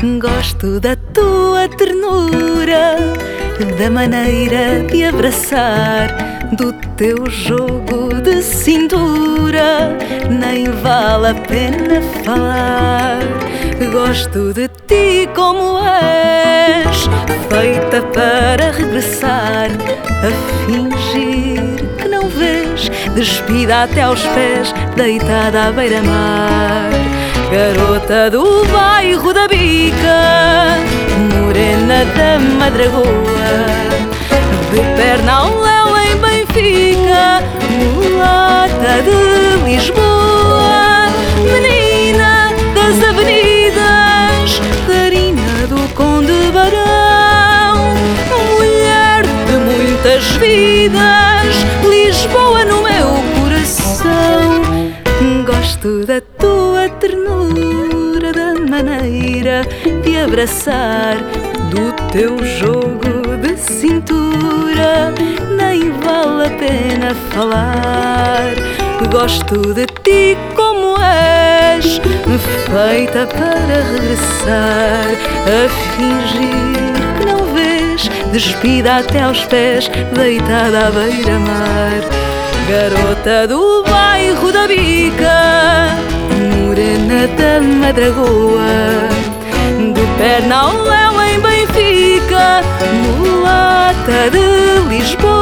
Gosto da tua ternura, da maneira de abraçar, do teu jogo de cintura, nem vale a pena falar. Gosto de ti como és, feita para regressar, a fingir que não vês, despida até aos pés, deitada à beira-mar. Garota do bairro da Bica, morena da Madragoa, de perna ao léu em Benfica, mulata de Lisboa, menina das avenidas, Carina do Conde Barão, mulher de muitas vidas, tua ternura, da maneira de abraçar, do teu jogo de cintura, nem vale a pena falar. Gosto de ti como és, feita para regressar, a fingir que não vês, despida até aos pés, deitada à beira-mar. Garota do bairro da Bica, morena da Madragoa, de perna ao léu em Benfica, mulata de Lisboa.